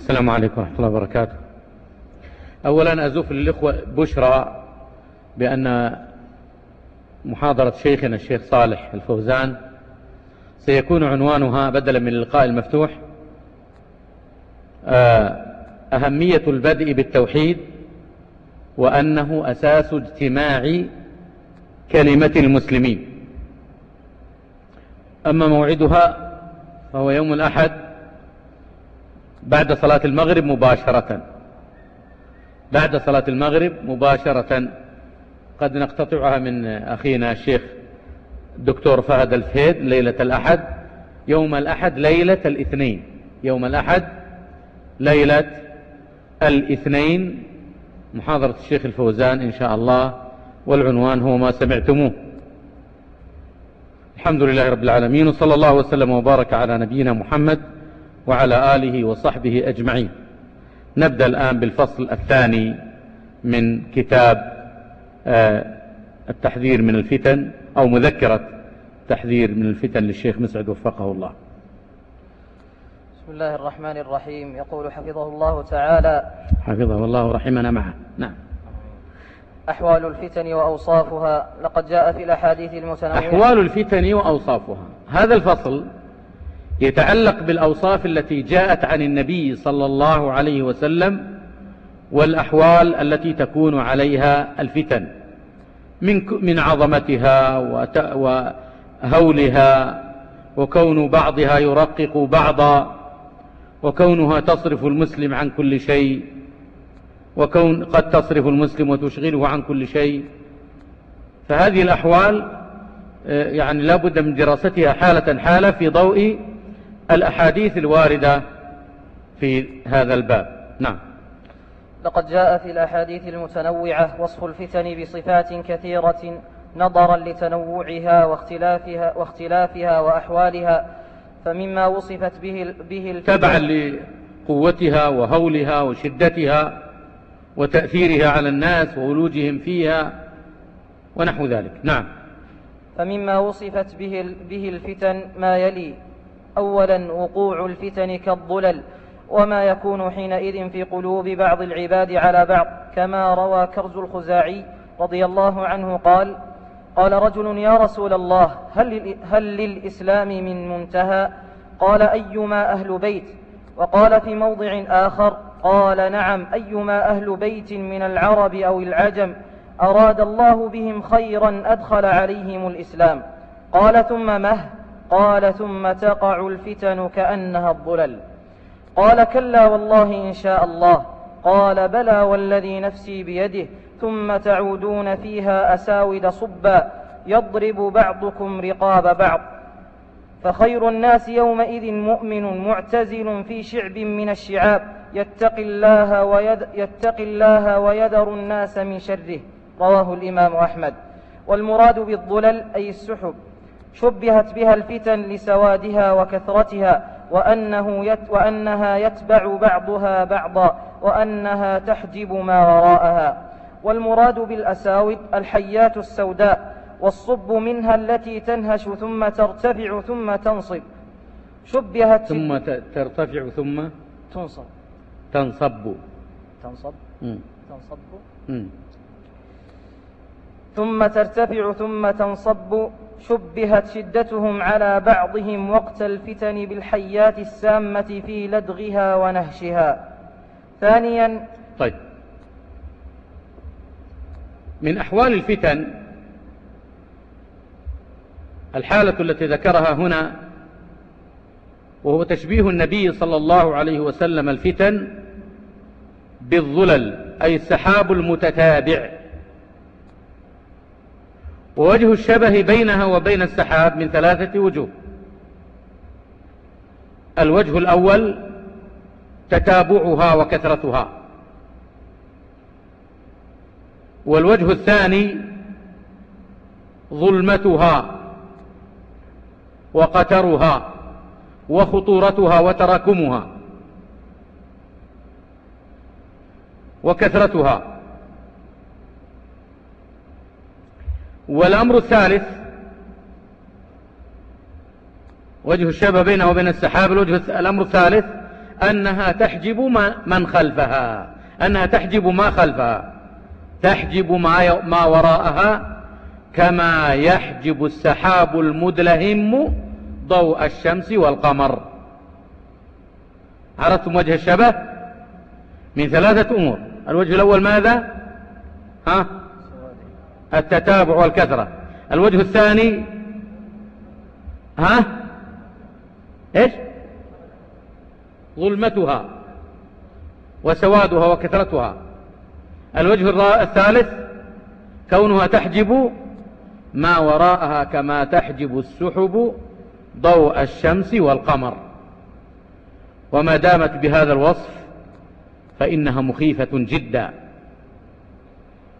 السلام عليكم ورحمة الله وبركاته. أولا أزوف للإخوة بشرى بأن محاضرة شيخنا الشيخ صالح الفوزان سيكون عنوانها بدلا من اللقاء المفتوح آه، أهمية البدء بالتوحيد وأنه أساس اجتماع كلمة المسلمين. أما موعدها فهو يوم الأحد بعد صلاة المغرب مباشرة. بعد صلاة المغرب مباشرة. قد نقتطعها من أخينا الشيخ الدكتور فهد الفهيد ليلة الأحد. يوم الأحد ليلة الاثنين. يوم الأحد ليلة الاثنين. محاضرة الشيخ الفوزان إن شاء الله والعنوان هو ما سمعتموه. الحمد لله رب العالمين وصلى الله وسلم وبارك على نبينا محمد وعلى آله وصحبه أجمعين. نبدأ الآن بالفصل الثاني من كتاب آه، التحذير من الفتن أو مذكرة تحذير من الفتن للشيخ مسعد وفقه الله. بسم الله الرحمن الرحيم. يقول حفظه الله تعالى حفظه الله ورحمنا معه. نعم. أحوال الفتن وأوصافها. لقد جاء في الأحاديث المتنوعة. أحوال الفتن وأوصافها. هذا الفصل يتعلق بالأوصاف التي جاءت عن النبي صلى الله عليه وسلم والأحوال التي تكون عليها الفتن من من عظمتها وهولها وكون بعضها يرقق بعضا وكونها تصرف المسلم عن كل شيء وكون قد تصرف المسلم وتشغله عن كل شيء. فهذه الأحوال آه، يعني لا بد من دراستها حالة حالة في ضوء الأحاديث الواردة في هذا الباب. نعم. لقد جاء في الأحاديث المتنوعة وصف الفتن بصفات كثيرة نظرا لتنوعها واختلافها, واختلافها وأحوالها فمما وصفت به, به الفتن تبعا لقوتها وهولها وشدتها وتأثيرها على الناس وولوجهم فيها ونحو ذلك. نعم. فمما وصفت به, به الفتن ما يلي أولا وقوع الفتن كالظلل وما يكون حينئذ في قلوب بعض العباد على بعض. كما روى كرز الخزاعي رضي الله عنه قال قال رجل يا رسول الله هل, هل للإسلام من منتهى؟ قال أيما أهل بيت. وقال في موضع آخر قال نعم أيما أهل بيت من العرب أو العجم أراد الله بهم خيرا أدخل عليهم الإسلام. قال ثم مه. قال ثم تقع الفتن كأنها الظلل. قال كلا والله إن شاء الله. قال بلى والذي نفسي بيده ثم تعودون فيها أساود صبا يضرب بعضكم رقاب بعض. فخير الناس يومئذ مؤمن معتزل في شعب من الشعاب يتقي الله, ويد يتقي الله ويذر الناس من شره. رواه الإمام أحمد. والمراد بالظلل أي السحب. شبهت بها الفتن لسوادها وكثرتها وأنه يت وأنها يتبع بعضها بعضا وأنها تحجب ما وراءها. والمراد بالأساود الحيات السوداء والصب منها التي تنهش ثم ترتفع ثم تنصب. شبهت ثم ترتفع ثم تنصب. تنصب. تنصب. تنصب. ثم ترتفع ثم تنصب. شبهت شدتهم على بعضهم وقت الفتن بالحيات السامة في لدغها ونهشها. ثانيا طيب. من أحوال الفتن الحالة التي ذكرها هنا وهو تشبيه النبي صلى الله عليه وسلم الفتن بالظلل أي السحاب المتتابع. ووجه الشبه بينها وبين السحاب من ثلاثة وجوه. الوجه الأول تتابعها وكثرتها. والوجه الثاني ظلمتها وقترها وخطورتها وتراكمها وكثرتها. والأمر الثالث وجه الشبه بينه وبين السحاب الوجه الأمر الثالث أنها تحجب من خلفها أنها تحجب ما خلفها تحجب ما, ما وراءها كما يحجب السحاب المدلهم ضوء الشمس والقمر. عرفتم وجه الشبه؟ من ثلاثة أمور. الوجه الأول ماذا؟ ها؟ التتابع والكثرة. الوجه الثاني ها؟ إيش؟ ظلمتها وسوادها وكثرتها. الوجه الثالث كونها تحجب ما وراءها كما تحجب السحب ضوء الشمس والقمر. وما دامت بهذا الوصف فإنها مخيفة جدا.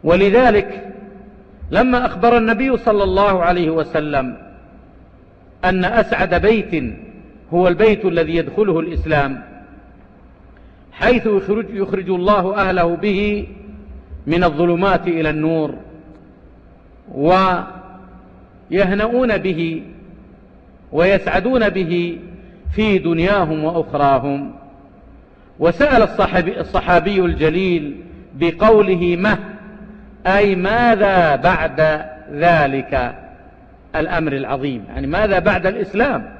ولذلك لما أخبر النبي صلى الله عليه وسلم أن أسعد بيت هو البيت الذي يدخله الإسلام حيث يخرج, يخرج الله أهله به من الظلمات إلى النور ويهنؤون به ويسعدون به في دنياهم وأخراهم. وسأل الصحابي, الصحابي الجليل بقوله مه أي ماذا بعد ذلك الأمر العظيم؟ يعني ماذا بعد الإسلام؟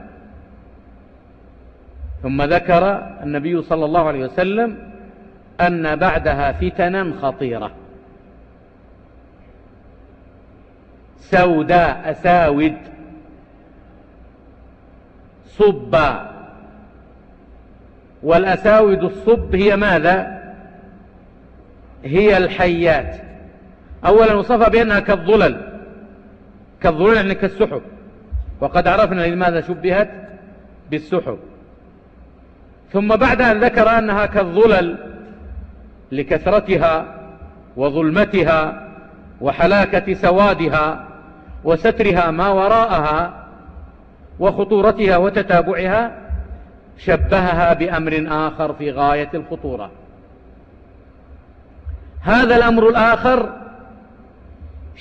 ثم ذكر النبي صلى الله عليه وسلم أن بعدها فتنا خطيرة. سوداء أساود صبا والأساود الصب هي ماذا؟ هي الحيات. أولا وصفها بأنها كالظلل. كالظلل يعني كالسحب وقد عرفنا لماذا شبهت بالسحب ثم بعد أن ذكر أنها كالظلل لكثرتها وظلمتها وحلاكة سوادها وسترها ما وراءها وخطورتها وتتابعها شبهها بأمر آخر في غاية الخطورة. هذا الأمر الآخر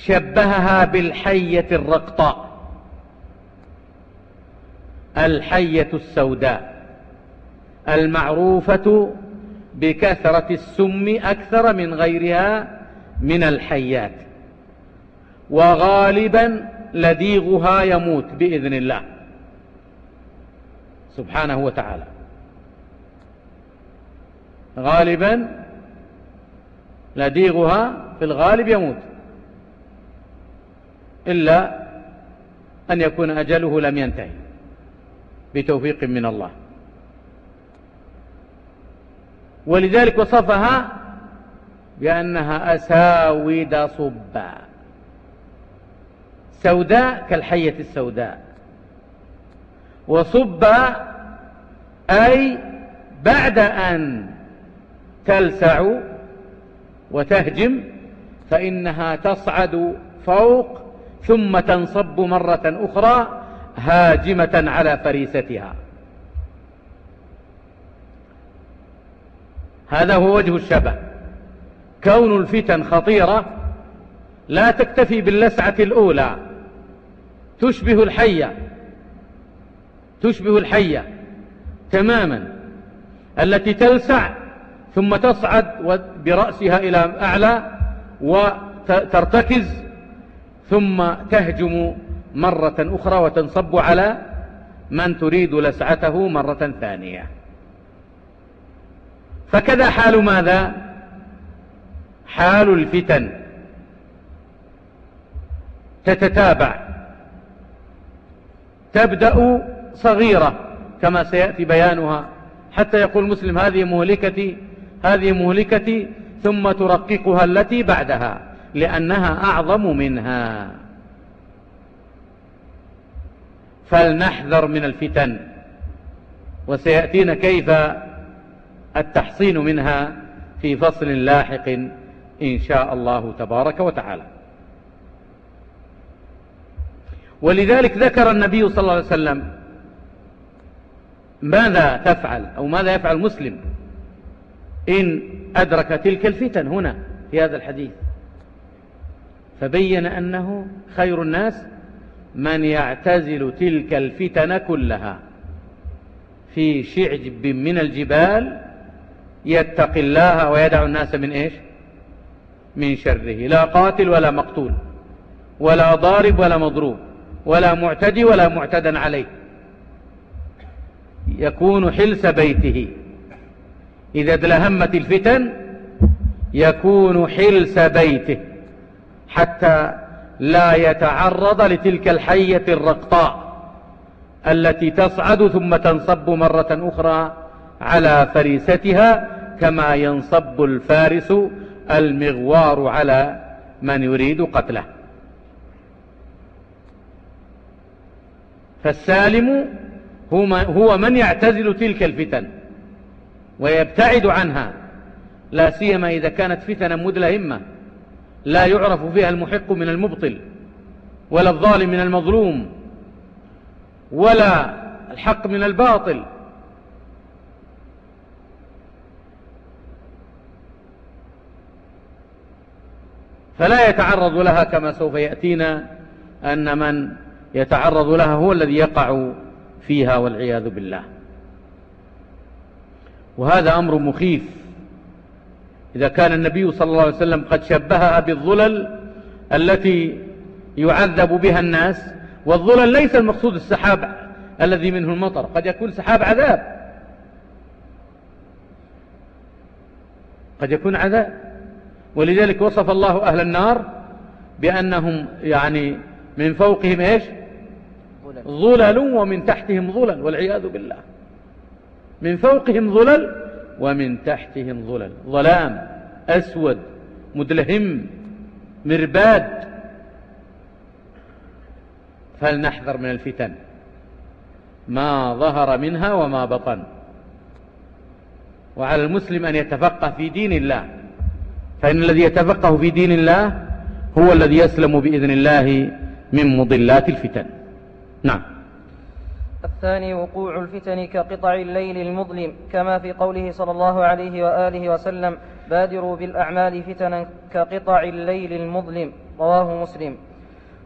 شبهها بالحية الرقطاء. الحية السوداء. المعروفة بكثرة السم أكثر من غيرها من الحيات. وغالبا لديغها يموت بإذن الله. سبحانه وتعالى. غالبا لديغها في الغالب يموت. إلا أن يكون أجله لم ينتهي بتوفيق من الله. ولذلك وصفها بأنها أساود صبا. سوداء كالحية السوداء. وصبا أي بعد أن تلسع وتهجم فإنها تصعد فوق ثم تنصب مرة أخرى هاجمة على فريستها. هذا هو وجه الشبه. كون الفتن خطيرة لا تكتفي باللسعة الأولى. تشبه الحية. تشبه الحية تماما. التي تلسع ثم تصعد برأسها إلى أعلى وترتكز ثم تهجم مرة أخرى وتنصب على من تريد لسعته مرة ثانية. فكذا حال ماذا؟ حال الفتن. تتتابع. تبدأ صغيرة كما سيأتي بيانها. حتى يقول مسلم هذه مهلكتي هذه مهلكتي ثم ترققها التي بعدها. لأنها أعظم منها. فلنحذر من الفتن. وسيأتينا كيف التحصين منها في فصل لاحق إن شاء الله تبارك وتعالى. ولذلك ذكر النبي صلى الله عليه وسلم ماذا تفعل أو ماذا يفعل المسلم إن أدرك تلك الفتن. هنا في هذا الحديث. فبين أنه خير الناس من يعتزل تلك الفتن كلها. في شعب من الجبال يتقي الله ويدع الناس من إيش؟ من شره. لا قاتل ولا مقتول ولا ضارب ولا مضروب ولا معتدي ولا معتدى عليه. يكون حلس بيته. إذا ادلهمت الفتن يكون حلس بيته. حتى لا يتعرض لتلك الحية الرقطاء التي تصعد ثم تنصب مرة أخرى على فريستها كما ينصب الفارس المغوار على من يريد قتله. فالسالم هو من يعتزل تلك الفتن ويبتعد عنها لا سيما إذا كانت فتنا مدلهمة. لا يعرف فيها المحق من المبطل ولا الظالم من المظلوم ولا الحق من الباطل. فلا يتعرض لها كما سوف يأتينا أن من يتعرض لها هو الذي يقع فيها والعياذ بالله. وهذا أمر مخيف. إذا كان النبي صلى الله عليه وسلم قد شبهها بالظلل التي يعذب بها الناس والظلل ليس المقصود السحاب الذي منه المطر قد يكون سحاب عذاب. قد يكون عذاب. ولذلك وصف الله أهل النار بأنهم يعني من فوقهم إيش؟ ظلل. ومن تحتهم ظلل والعياذ بالله. من فوقهم ظلل ومن تحتهم ظلل. ظلام أسود مدلهم مرباد. فلنحذر من الفتن. ما ظهر منها وما بطن. وعلى المسلم أن يتفقه في دين الله. فإن الذي يتفقه في دين الله هو الذي يسلم بإذن الله من مضلات الفتن. نعم. الثاني وقوع الفتن كقطع الليل المظلم كما في قوله صلى الله عليه وآله وسلم بادروا بالأعمال فتنا كقطع الليل المظلم. رواه مسلم.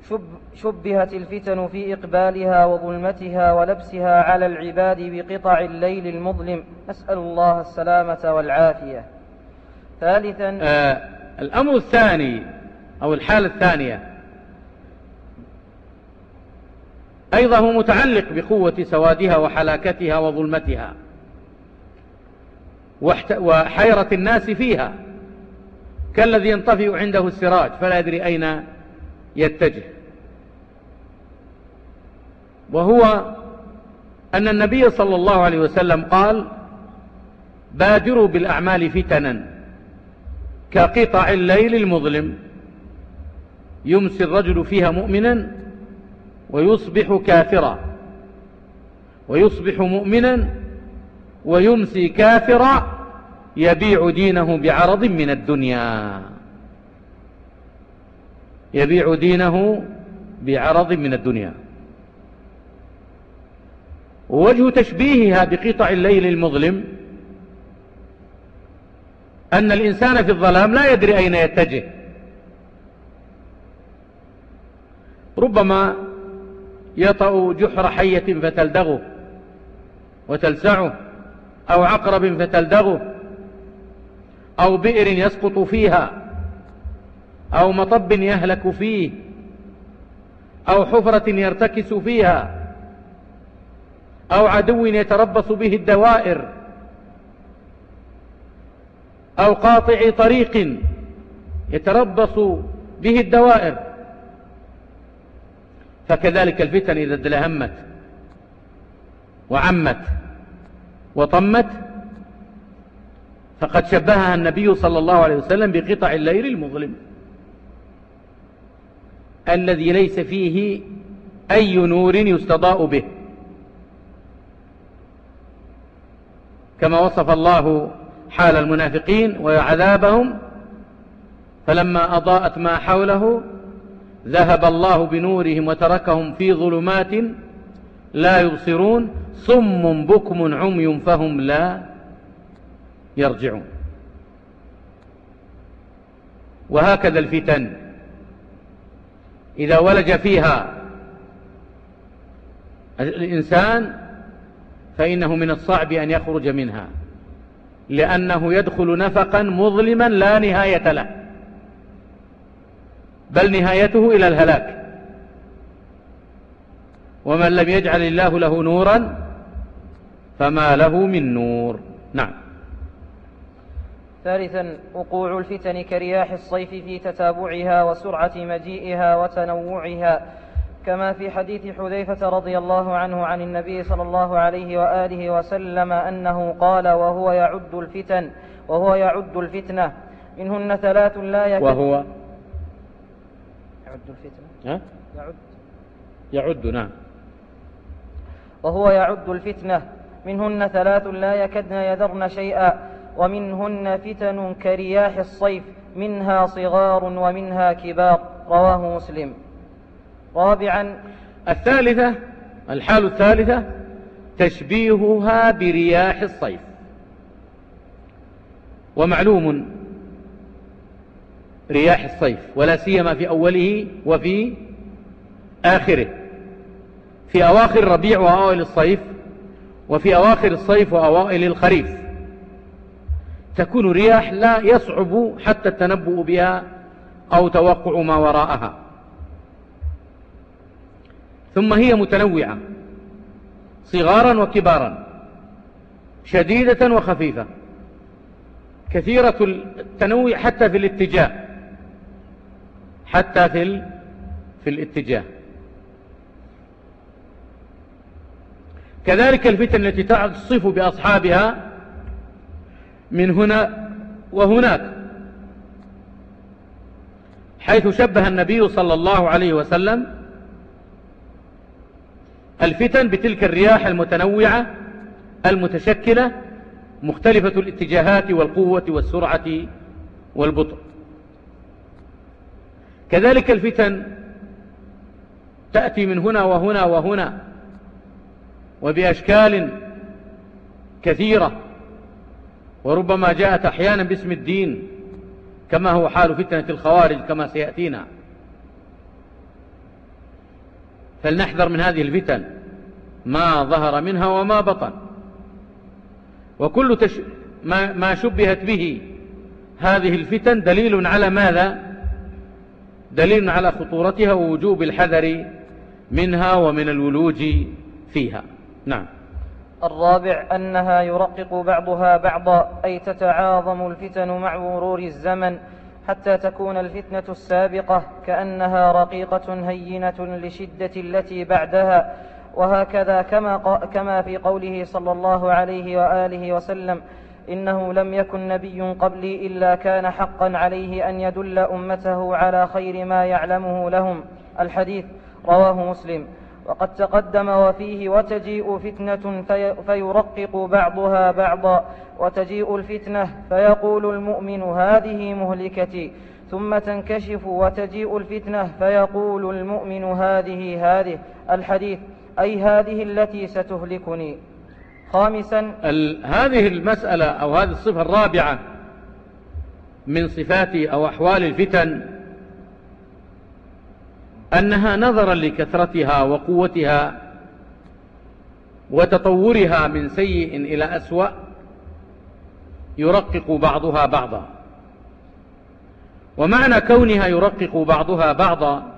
شب شبهت الفتن في إقبالها وظلمتها ولبسها على العباد بقطع الليل المظلم. نسأل الله السلامة والعافية. ثالثا آه الأمر الثاني أو الحالة الثانية. أيضا هو متعلق بقوة سوادها وحلاكتها وظلمتها وحيرة الناس فيها كالذي ينطفئ عنده السراج فلا يدري أين يتجه. وهو أن النبي صلى الله عليه وسلم قال بادروا بالأعمال فتنا كقطع الليل المظلم يمسي الرجل فيها مؤمنا ويصبح كافرا. ويصبح مؤمنا ويمسي كافرا يبيع دينه بعرض من الدنيا. يبيع دينه بعرض من الدنيا. ووجه تشبيهها بقطع الليل المظلم أن الإنسان في الظلام لا يدري أين يتجه. ربما يطأ جحر حية فتلدغه وتلسعه أو عقرب فتلدغه أو بئر يسقط فيها أو مطب يهلك فيه أو حفرة يرتكس فيها أو عدو يتربص به الدوائر أو قاطع طريق يتربص به الدوائر. فكذلك الفتن إذا ادلهمت وعمت وطمت فقد شبهها النبي صلى الله عليه وسلم بقطع الليل المظلم. الذي ليس فيه أي نور يستضاء به. كما وصف الله حال المنافقين وعذابهم فلما أضاءت ما حوله ذهب الله بنورهم وتركهم في ظلمات لا يبصرون صم بكم عمي فهم لا يرجعون. وهكذا الفتن. إذا ولج فيها الإنسان فإنه من الصعب أن يخرج منها لأنه يدخل نفقا مظلما لا نهاية له. بل نهايته إلى الهلاك. ومن لم يجعل الله له نورا فما له من نور. نعم. ثالثا وقوع الفتن كرياح الصيف في تتابعها وسرعة مجيئها وتنوعها. كما في حديث حذيفة رضي الله عنه عن النبي صلى الله عليه وآله وسلم أنه قال وهو يعد الفتن وهو يعد الفتنة. منهن ثلاث لا يكد وهو يعد الفتنة. ها؟ يعد. يعد نعم. وهو يعد الفتنة. منهن ثلاث لا يكدن يذرن شيئا ومنهن فتن كرياح الصيف منها صغار ومنها كبار. رواه مسلم. رابعا. الثالثة الحال الثالثة تشبيهها برياح الصيف. ومعلوم رياح الصيف ولا سيما في أوله وفي آخره. في أواخر الربيع وأوائل الصيف وفي أواخر الصيف وأوائل الخريف. تكون رياح لا يصعب حتى التنبؤ بها أو توقع ما وراءها. ثم هي متنوعة صغارا وكبارا شديدة وخفيفة. كثيرة التنوع حتى في الاتجاه. حتى في في الاتجاه. كذلك الفتن التي تعصف بأصحابها من هنا وهناك. حيث شبه النبي صلى الله عليه وسلم الفتن بتلك الرياح المتنوعة المتشكلة مختلفة الاتجاهات والقوة والسرعة والبطء. كذلك الفتن تأتي من هنا وهنا وهنا وبأشكال كثيرة وربما جاءت أحيانا باسم الدين كما هو حال فتنة الخوارج كما سيأتينا. فلنحذر من هذه الفتن ما ظهر منها وما بطن. وكل تش... ما... ما شبهت به هذه الفتن دليل على ماذا؟ دليل على خطورتها ووجوب الحذر منها ومن الولوج فيها. نعم. الرابع أنها يرقق بعضها بعضا أي تتعاظم الفتن مع مرور الزمن حتى تكون الفتنة السابقة كأنها رقيقة هينة لشدة التي بعدها. وهكذا كما, كما في قوله صلى الله عليه وآله وسلم إنه لم يكن نبي قبلي إلا كان حقا عليه أن يدل أمته على خير ما يعلمه لهم. الحديث رواه مسلم. وقد تقدم وفيه وتجيء فتنة في فيرقق بعضها بعضا. وتجيء الفتنة فيقول المؤمن هذه مهلكتي. ثم تنكشف وتجيء الفتنة فيقول المؤمن هذه هذه. الحديث أي هذه التي ستهلكني. خامسا. هذه المسألة أو هذه الصفة الرابعة من صفات أو أحوال الفتن أنها نظرا لكثرتها وقوتها وتطورها من سيء إلى أسوأ يرقق بعضها بعضا. ومعنى كونها يرقق بعضها بعضا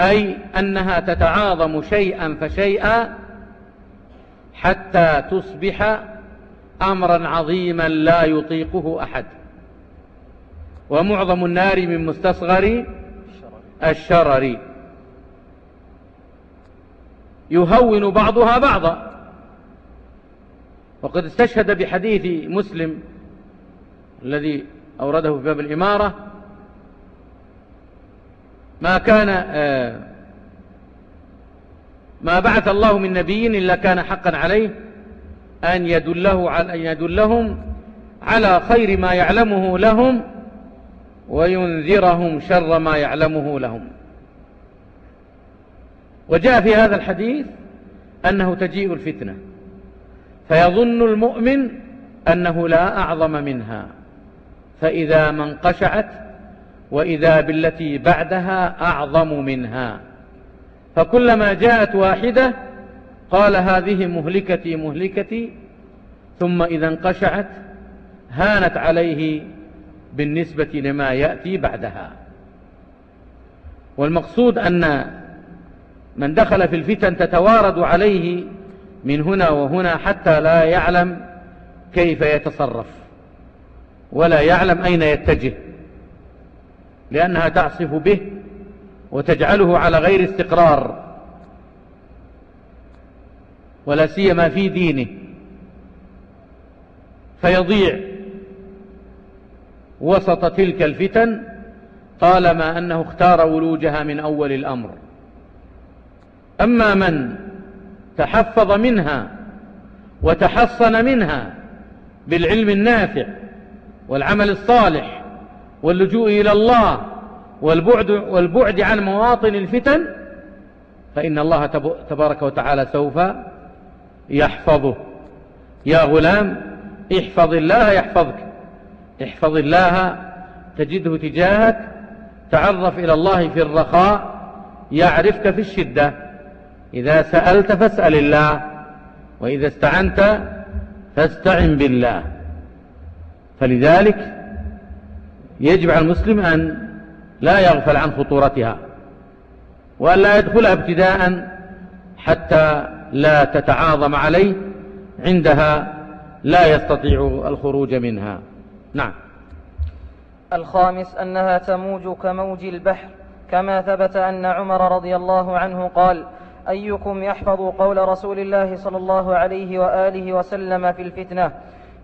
أي أنها تتعاظم شيئا فشيئا حتى تصبح أمرا عظيما لا يطيقه أحد. ومعظم النار من مستصغر الشرر. يهون بعضها بعضا. وقد استشهد بحديث مسلم الذي أورده في باب الإمارة ما كان آه، ما بعث الله من نبي إلا كان حقا عليه أن يدله على أن يدلهم على خير ما يعلمه لهم وينذرهم شر ما يعلمه لهم. وجاء في هذا الحديث أنه تجيء الفتنة فيظن المؤمن أنه لا أعظم منها فإذا ما انقشعت وإذا بالتي بعدها أعظم منها. فكلما جاءت واحدة قال هذه مهلكتي مهلكتي ثم إذا انقشعت هانت عليه بالنسبة لما يأتي بعدها. والمقصود أن من دخل في الفتن تتوارد عليه من هنا وهنا حتى لا يعلم كيف يتصرف ولا يعلم أين يتجه لأنها تعصف به وتجعله على غير استقرار. ولا سيما في دينه. فيضيع وسط تلك الفتن طالما أنه اختار ولوجها من أول الأمر. أما من تحفظ منها وتحصن منها بالعلم النافع والعمل الصالح واللجوء إلى الله والبعد, والبعد عن مواطن الفتن فإن الله تبارك وتعالى سوف يحفظه. يا غلام احفظ الله يحفظك. احفظ الله تجده تجاهك. تعرف إلى الله في الرخاء يعرفك في الشدة. إذا سألت فاسأل الله وإذا استعنت فاستعن بالله. فلذلك يجب على المسلم أن لا يغفل عن خطورتها وأن لا يدخلها ابتداء حتى لا تتعاظم عليه عندها لا يستطيع الخروج منها. نعم. الخامس أنها تموج كموج البحر كما ثبت أن عمر رضي الله عنه قال أيكم يحفظ قول رسول الله صلى الله عليه وآله وسلم في الفتنة؟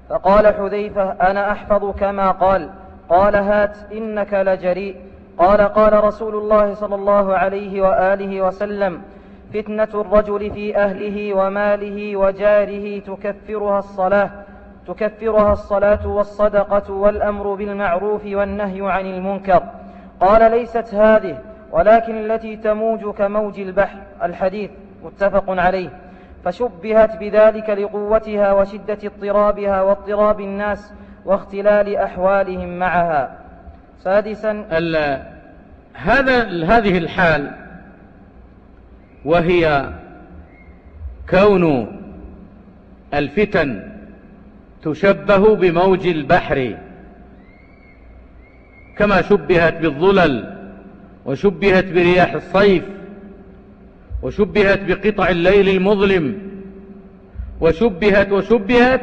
فقال حذيفة أنا أحفظ كما قال. قال هات إنك لجريء. قال قال رسول الله صلى الله عليه وآله وسلم فتنة الرجل في أهله وماله وجاره تكفرها الصلاة تكفرها الصلاة والصدقة والأمر بالمعروف والنهي عن المنكر. قال ليست هذه ولكن التي تموج كموج البحر. الحديث متفق عليه. فشبهت بذلك لقوتها وشدة اضطرابها واضطراب الناس واختلال أحوالهم معها. سادسا هذا هذه الحال وهي كون الفتن تشبه بموج البحر كما شبهت بالظلل وشبهت برياح الصيف وشبهت بقطع الليل المظلم وشبهت وشبهت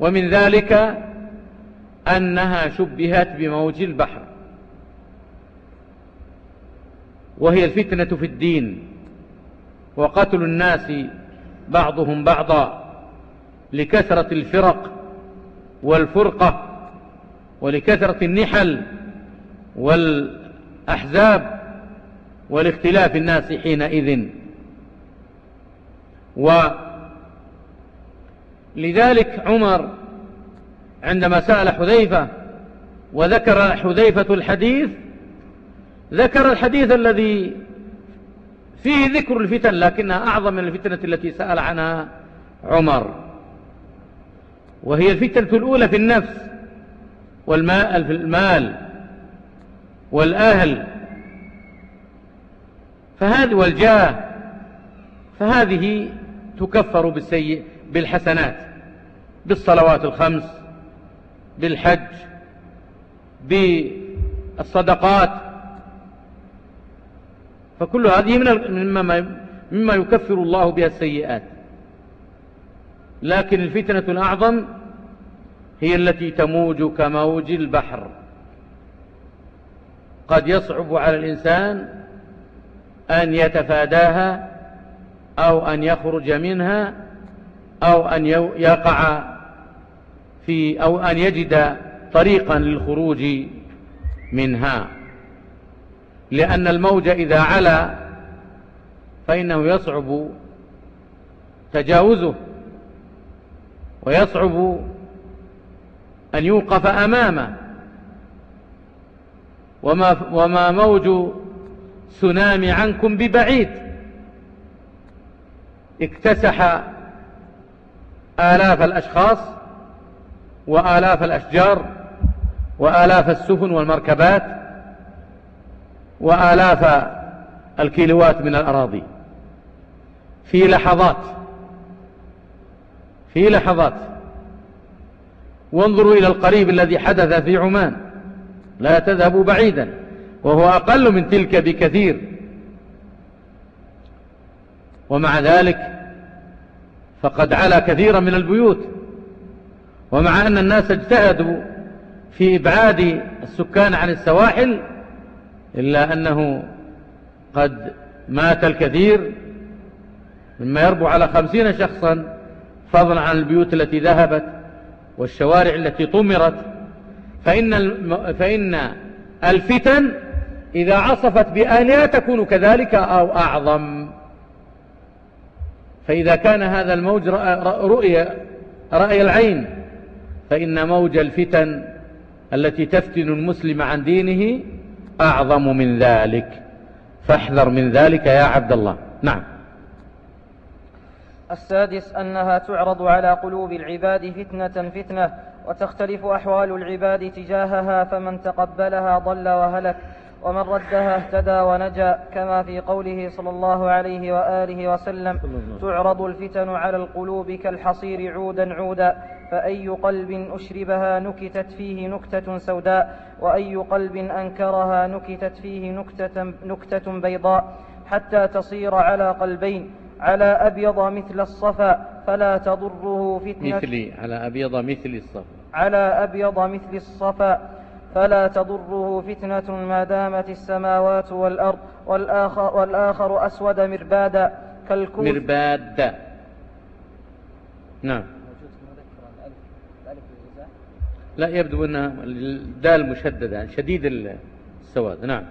ومن ذلك أنها شبهت بموج البحر. وهي الفتنة في الدين. وقتل الناس بعضهم بعضا لكثرة الفرق والفرقة ولكثرة النحل والأحزاب ولاختلاف الناس حينئذ. ولذلك عمر عندما سأل حذيفة وذكر حذيفة الحديث ذكر الحديث الذي فيه ذكر الفتن لكنها أعظم من الفتنة التي سأل عنها عمر. وهي الفتنة الأولى في النفس والمال في المال والأهل. فهذه والجاه. فهذه تكفر بالسيء بالحسنات بالصلوات الخمس. بالحج بالصدقات. فكل هذه من مما, يكفر الله بها السيئات. لكن الفتنة الأعظم هي التي تموج كموج البحر. قد يصعب على الإنسان أن يتفاداها أو أن يخرج منها أو أن يقع في أو أن يجد طريقا للخروج منها. لأن الموج إذا علا فإنه يصعب تجاوزه ويصعب أن يوقف أمامه. وما, وما موج سنام عنكم ببعيد. اكتسح آلاف الأشخاص وآلاف الأشجار وآلاف السفن والمركبات وآلاف الكيلوات من الأراضي. في لحظات في لحظات. وانظروا إلى القريب الذي حدث في عمان. لا تذهبوا بعيدا وهو أقل من تلك بكثير. ومع ذلك فقد علا كثيرا من البيوت. ومع أن الناس اجتهدوا في إبعاد السكان عن السواحل إلا أنه قد مات الكثير مما يربو على خمسين شخصا فضلا عن البيوت التي ذهبت والشوارع التي طمرت فإن. فإن الفتن إذا عصفت بأهلها تكون كذلك أو أعظم فإذا كان هذا الموج رؤية رأي العين فإن موج الفتن التي تفتن المسلم عن دينه أعظم من ذلك. فاحذر من ذلك يا عبد الله. نعم. السادس أنها تعرض على قلوب العباد فتنة فتنة وتختلف أحوال العباد تجاهها فمن تقبلها ضل وهلك ومن ردها اهتدى ونجا كما في قوله صلى الله عليه وآله وسلم تعرض الفتن على القلوب كالحصير عودا عودا. فأي قلب أشربها نكتت فيه نكتة سوداء وأي قلب أنكرها نكتت فيه نكتة, نكتة بيضاء حتى تصير على قلبين على أبيض مثل الصفا فلا تضره فتنة. مثلي على أبيض مثل الصفا. على أبيض مثل الصفا فلا تضره فتنة ما دامت السماوات والأرض والآخر, والآخر أسود مربادا كالكوث مربادا. نعم. لا يبدو أنها الدال مشددة شديد السواد. نعم.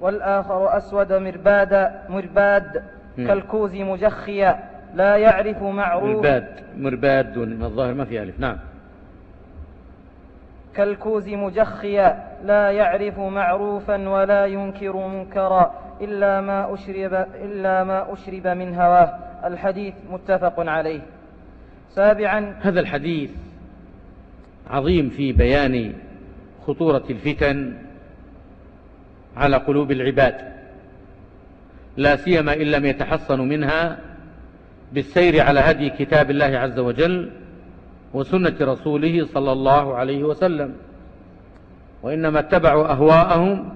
والآخر أسود مربادا مرباد نعم. كالكوز مجخيا لا يعرف معروف. مرباد مرباد من الظاهر ما في ألف. نعم. كالكوز مجخيا لا يعرف معروفا ولا ينكر منكرا إلا ما أشرب, إلا ما أشرب من هواه. الحديث متفق عليه. سابعا. هذا الحديث عظيم في بيان خطورة الفتن على قلوب العباد لا سيما إن لم يتحصنوا منها بالسير على هدي كتاب الله عز وجل وسنة رسوله صلى الله عليه وسلم وإنما اتبعوا أهواءهم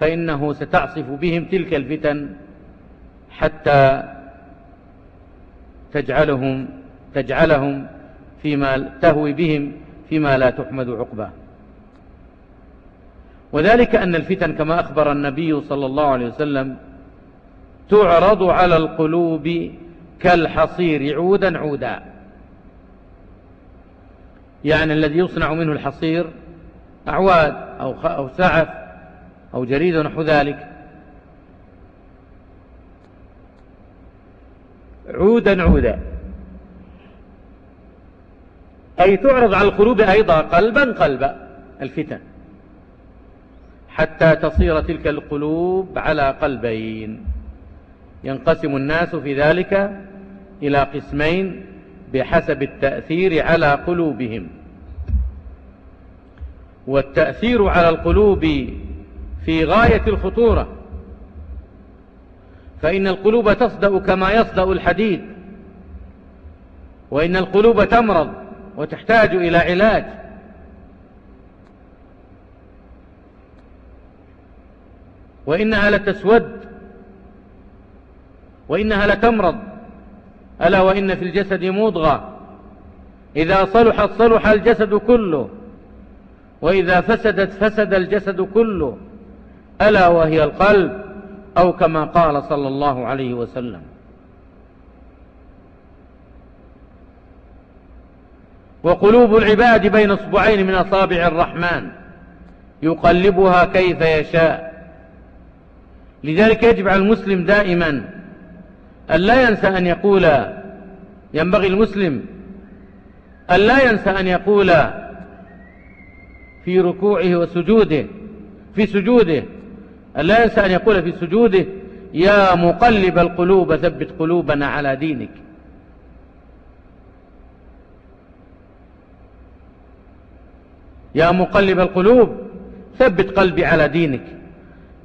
فإنه ستعصف بهم تلك الفتن حتى تجعلهم تجعلهم فيما تهوي بهم فيما لا تحمد عقباه. وذلك أن الفتن كما أخبر النبي صلى الله عليه وسلم تعرض على القلوب كالحصير عودا عودا. يعني الذي يصنع منه الحصير أعواد أو, أو سعف أو جريد نحو ذلك. عودا عودا. أي تعرض على القلوب أيضا قلبا قلبا. الفتن. حتى تصير تلك القلوب على قلبين. ينقسم الناس في ذلك إلى قسمين بحسب التأثير على قلوبهم. والتأثير على القلوب في غاية الخطورة فإن القلوب تصدأ كما يصدأ الحديد وإن القلوب تمرض وتحتاج إلى علاج. وإنها لتسود وإنها لتمرض ألا وإن في الجسد مضغة. إذا صلحت صلح الجسد كله وإذا فسدت فسد الجسد كله ألا وهي القلب. أو كما قال صلى الله عليه وسلم. وقلوب العباد بين أصبعين من أصابع الرحمن يقلبها كيف يشاء. لذلك يجب على المسلم دائما أن لا ينسى أن يقول ينبغي المسلم أن لا ينسى أن يقول في ركوعه وسجوده في سجوده لا ينسى أن يقول في سجوده يا مقلب القلوب ثبت قلوبنا على دينك. يا مقلب القلوب ثبت قلبي على دينك.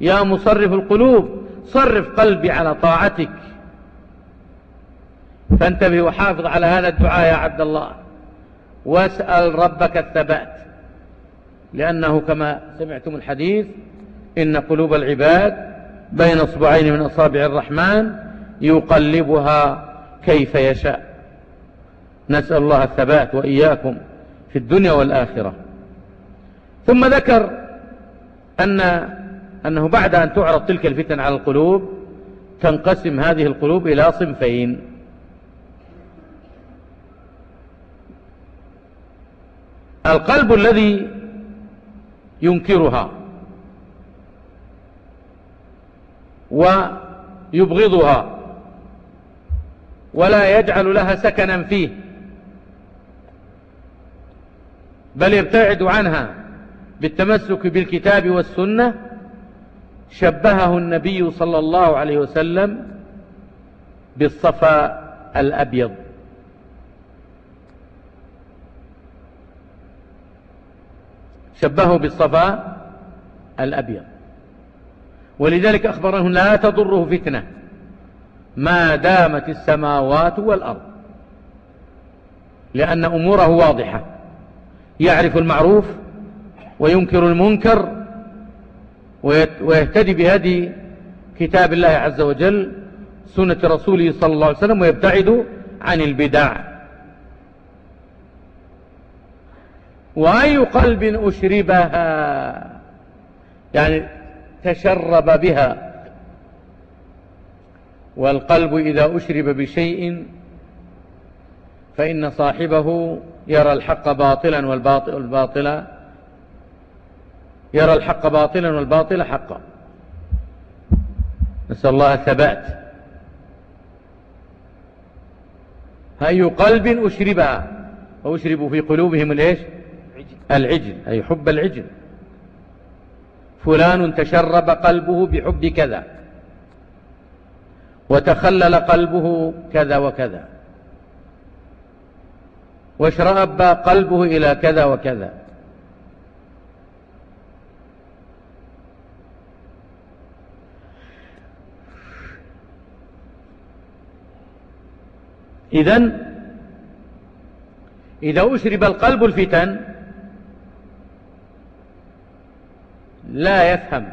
يا مصرف القلوب صرف قلبي على طاعتك. فانتبه وحافظ على هذا الدعاء يا عبد الله. واسأل ربك الثبات. لأنه كما سمعتم الحديث إن قلوب العباد بين أصبعين من أصابع الرحمن يقلبها كيف يشاء. نسأل الله الثبات وإياكم في الدنيا والآخرة. ثم ذكر أن أنه بعد أن تعرض تلك الفتن على القلوب تنقسم هذه القلوب إلى صنفين. القلب الذي ينكرها ويبغضها ولا يجعل لها سكنا فيه بل يبتعد عنها بالتمسك بالكتاب والسنة شبهه النبي صلى الله عليه وسلم بالصفا الأبيض شبهه بالصفا الأبيض ولذلك أخبره لا تضره فتنة ما دامت السماوات والأرض. لأن أموره واضحة. يعرف المعروف وينكر المنكر ويهتدي بهدي كتاب الله عز وجل سنة رسوله صلى الله عليه وسلم ويبتعد عن البدع. وأي قلب أشربها؟ يعني تشرب بها. والقلب إذا أشرب بشيء فإن صاحبه يرى الحق باطلا والباطل, والباطل يرى الحق باطلا والباطل حقا. نسأل الله الثبات. أي قلب أشربها وأشربوا في قلوبهم الإيش؟ العجل أي حب العجل. فلان تشرب قلبه بحب كذا وتخلل قلبه كذا وكذا واشرب قلبه إلى كذا وكذا. إذا إذا أشرب القلب الفتن لا يفهم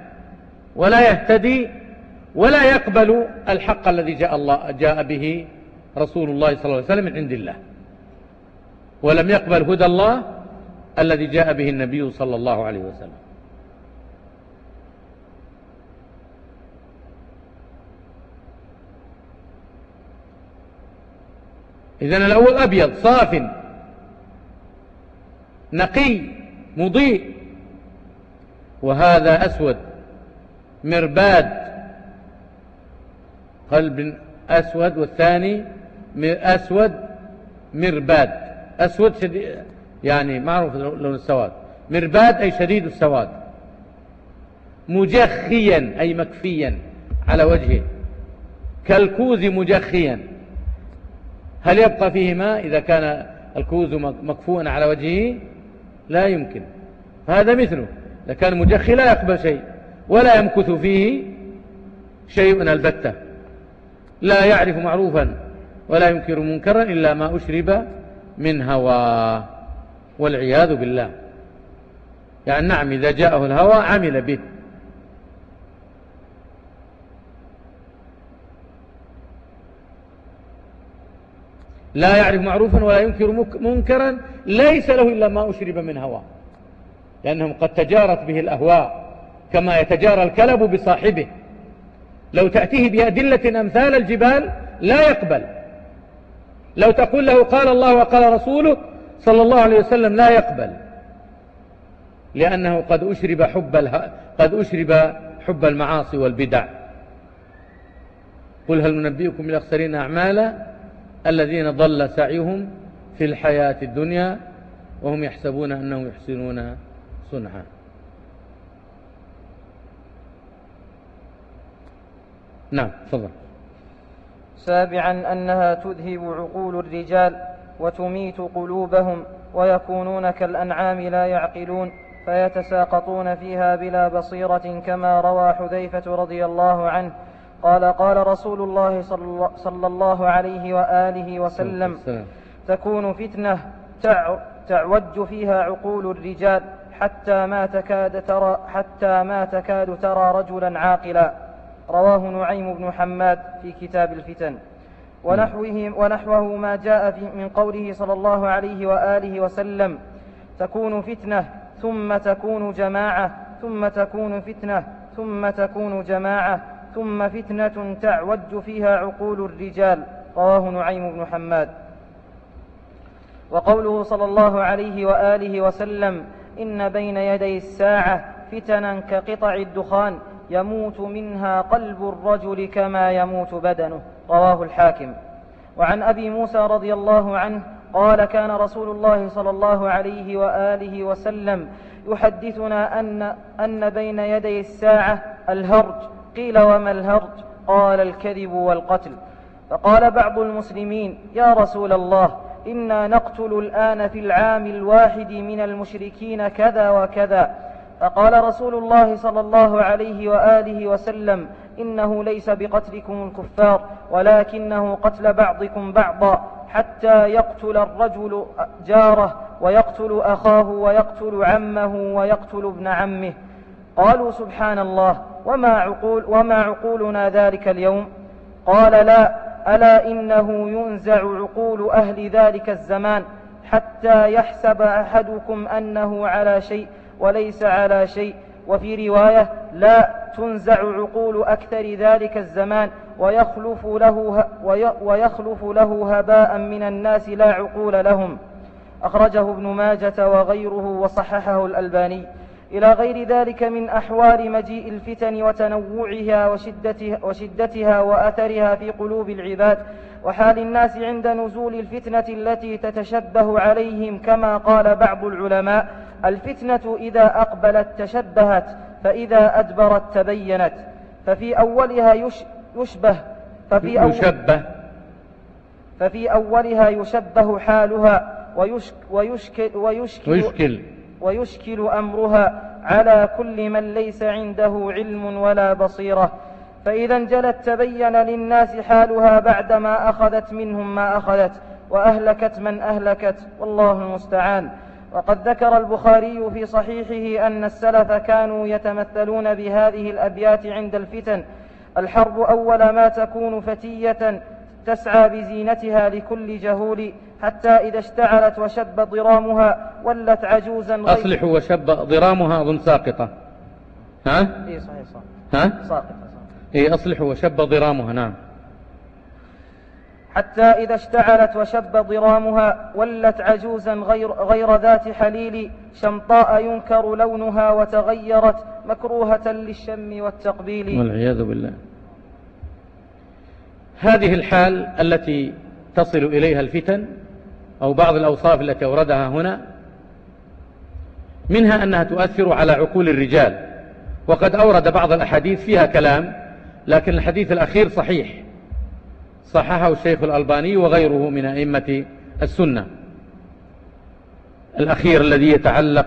ولا يهتدي ولا يقبل الحق الذي جاء, الله جاء به رسول الله صلى الله عليه وسلم من عند الله. ولم يقبل هدى الله الذي جاء به النبي صلى الله عليه وسلم. إذن الأول أبيض صاف نقي مضيء. وهذا أسود. مرباد. قلب أسود والثاني أسود مرباد. أسود شديد يعني معروف لون السواد. مرباد أي شديد السواد. مجخيا أي مكفيا على وجهه. كالكوز مجخيا. هل يبقى فيه ماء؟ إذا كان الكوز مكفوءا على وجهه لا يمكن. هذا مثله. إذا كان مجخي لا يقبل شيء ولا يمكث فيه شيء البتة. لا يعرف معروفا ولا ينكر منكرا إلا ما أشرب من هوى والعياذ بالله. يعني نعم إذا جاءه الهوى عمل به. لا يعرف معروفا ولا ينكر منكرا ليس له إلا ما أشرب من هوى. لأنهم قد تجارت به الأهواء كما يتجارى الكلب بصاحبه. لو تأتيه بأدلة أمثال الجبال لا يقبل. لو تقول له قال الله وقال رسوله صلى الله عليه وسلم لا يقبل. لأنه قد أشرب حب, اله... قد أشرب حب المعاصي والبدع. قل هل ننبئكم بالأخسرين أعمالا الذين ضل سعيهم في الحياة الدنيا وهم يحسبون أنهم يحسنون صنعا. نعم تفضل. سابعا أنها تذهب عقول الرجال وتميت قلوبهم ويكونون كالأنعام لا يعقلون فيتساقطون فيها بلا بصيرة كما روى حذيفة رضي الله عنه. قال قال رسول الله صلى الله عليه وآله وسلم تكون فتنة تعوج فيها عقول الرجال حتى ما تكاد ترى حتى ما تكاد ترى رجلا عاقلا. رواه نعيم بن حماد في كتاب الفتن. ونحوه, ونحوه ما جاء في من قوله صلى الله عليه وآله وسلم تكون فتنة ثم تكون جماعة ثم تكون فتنة ثم تكون جماعة ثم فتنة تعوج فيها عقول الرجال. رواه نعيم بن حماد. وقوله صلى الله عليه وآله وسلم إن بين يدي الساعة فتنا كقطع الدخان يموت منها قلب الرجل كما يموت بدنه. رواه الحاكم. وعن أبي موسى رضي الله عنه قال كان رسول الله صلى الله عليه وآله وسلم يحدثنا أن, أن بين يدي الساعة الهرج. قيل وما الهرج؟ قال الكذب والقتل. فقال بعض المسلمين يا رسول الله إنا نقتل الآن في العام الواحد من المشركين كذا وكذا. فقال رسول الله صلى الله عليه وآله وسلم إنه ليس بقتلكم الكفار ولكنه قتل بعضكم بعضا حتى يقتل الرجل جاره ويقتل أخاه ويقتل عمه ويقتل ابن عمه. قالوا سبحان الله وما, عقول وما عقولنا ذلك اليوم؟ قال لا ألا إنه ينزع عقول أهل ذلك الزمان حتى يحسب أحدكم أنه على شيء وليس على شيء. وفي رواية لا تنزع عقول أكثر ذلك الزمان ويخلف له, ويخلف له هباء من الناس لا عقول لهم. أخرجه ابن ماجة وغيره وصححه الألباني. إلى غير ذلك من أحوال مجيء الفتن وتنوعها وشدتها, وشدتها وأثرها في قلوب العباد وحال الناس عند نزول الفتنة التي تتشبه عليهم كما قال بعض العلماء الفتنة إذا أقبلت تشبهت فإذا أدبرت تبينت. ففي أولها يش يشبه ففي أول يشبه. ففي أولها يشبه حالها ويشك ويشكل ويشكل, ويشكل. ويشكل أمرها على كل من ليس عنده علم ولا بصيرة. فإذا انجلت تبين للناس حالها بعدما أخذت منهم ما أخذت وأهلكت من أهلكت. والله المستعان. وقد ذكر البخاري في صحيحه أن السلف كانوا يتمثلون بهذه الأبيات عند الفتن. الحرب أول ما تكون فتية تسعى بزينتها لكل جهول. حتى إذا اشتعلت وشب ضرامها ولت عجوزا غير. أصلح وشب ضرامها أظن ساقطة. ها؟ إيه صحيح صح ها؟ ساقطة إيه أصلح وشب ضرامها نعم. حتى إذا اشتعلت وشب ضرامها ولت عجوزا غير, غير ذات حليل شمطاء ينكر لونها وتغيرت مكروهة للشم والتقبيل. والعياذ بالله. هذه الحال التي تصل إليها الفتن أو بعض الأوصاف التي أوردها هنا منها أنها تؤثر على عقول الرجال. وقد أورد بعض الأحاديث فيها كلام لكن الحديث الأخير صحيح. صححه الشيخ الألباني وغيره من أئمة السنة. الأخير الذي يتعلق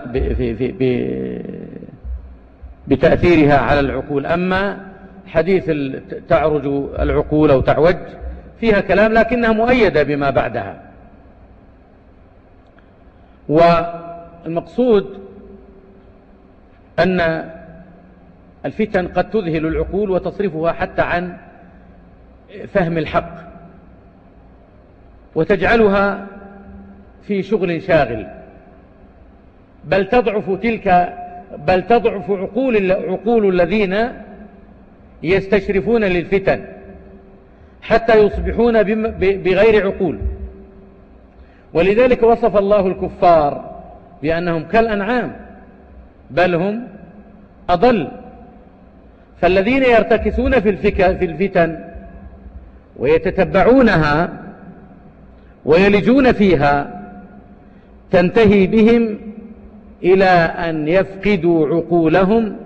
بتأثيرها على العقول. أما حديث تعرج العقول أو تعوج فيها كلام لكنها مؤيدة بما بعدها. والمقصود أن الفتن قد تذهل العقول وتصرفها حتى عن فهم الحق وتجعلها في شغل شاغل. بل تضعف تلك بل تضعف عقول عقول الذين يستشرفون للفتن حتى يصبحون بغير عقول. ولذلك وصف الله الكفار بأنهم كالأنعام بل هم أضل. فالذين يرتكسون في الفتن ويتتبعونها ويلجون فيها تنتهي بهم إلى أن يفقدوا عقولهم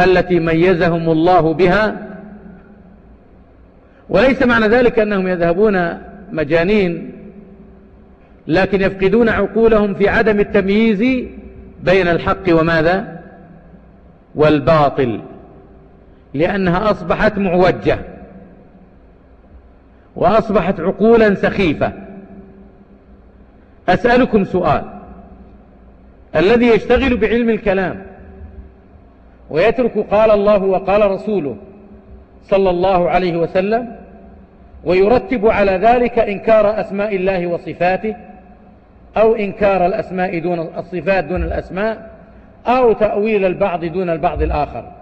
التي ميزهم الله بها. وليس معنى ذلك أنهم يذهبون مجانين لكن يفقدون عقولهم في عدم التمييز بين الحق وماذا؟ والباطل. لأنها أصبحت معوجة. وأصبحت عقولا سخيفة. أسألكم سؤال. الذي يشتغل بعلم الكلام ويترك قال الله وقال رسوله صلى الله عليه وسلم ويرتب على ذلك إنكار أسماء الله وصفاته أو إنكار الأسماء دون الصفات دون الأسماء أو تأويل البعض دون البعض الآخر.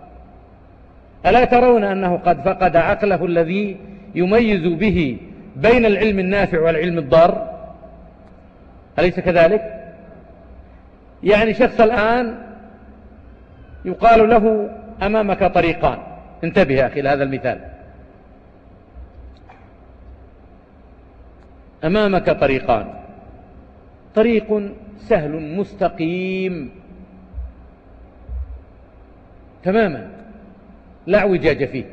ألا ترون أنه قد فقد عقله الذي يميز به بين العلم النافع والعلم الضار؟ أليس كذلك؟ يعني شخص الآن يقال له أمامك طريقان. انتبه أخي لهذا المثال. أمامك طريقان. طريق سهل مستقيم. تماما. لا اعوجاج فيه.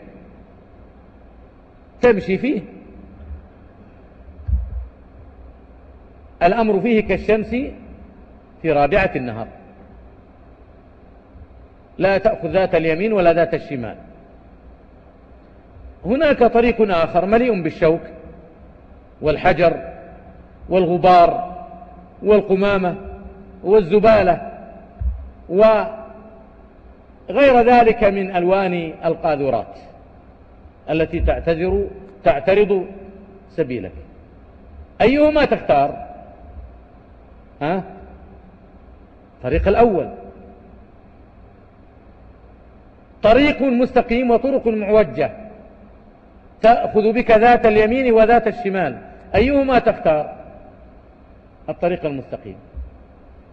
تمشي فيه. الأمر فيه كالشمس في رابعة النهار. لا تأخذ ذات اليمين ولا ذات الشمال. هناك طريق آخر مليء بالشوك والحجر والغبار والقمامة والزبالة وغير ذلك من ألوان القاذورات التي تعتذر تعترض سبيلك. أيهما تختار؟ ها؟ الطريق الأول. طريق مستقيم وطرق معوجة. تأخذ بك ذات اليمين وذات الشمال. أيهما تختار؟ الطريق المستقيم.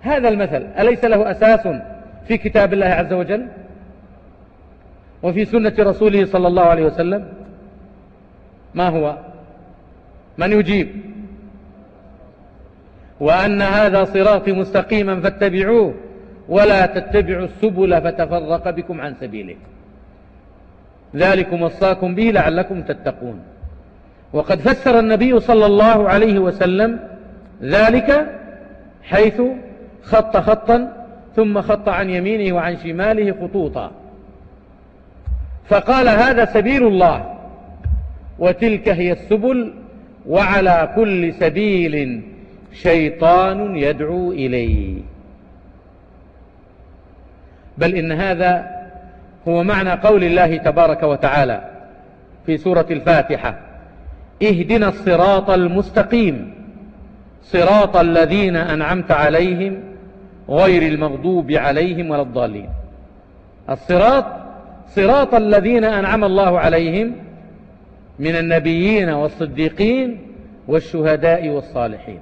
هذا المثل أليس له أساس في كتاب الله عز وجل؟ وفي سنة رسوله صلى الله عليه وسلم ما هو؟ من يجيب؟ وأن هذا صراطي مستقيما فاتبعوه ولا تتبعوا السبل فتفرق بكم عن سبيله. ذلكم وصاكم به لعلكم تتقون. وقد فسر النبي صلى الله عليه وسلم ذلك حيث خط خطا ثم خط عن يمينه وعن شماله خطوطا. فقال هذا سبيل الله وتلك هي السبل وعلى كل سبيل شيطان يدعو إليه. بل إن هذا هو معنى قول الله تبارك وتعالى في سورة الفاتحة اهدنا الصراط المستقيم. صراط الذين أنعمت عليهم غير المغضوب عليهم ولا الضالين. الصراط صراط الذين أنعم الله عليهم من النبيين والصديقين والشهداء والصالحين.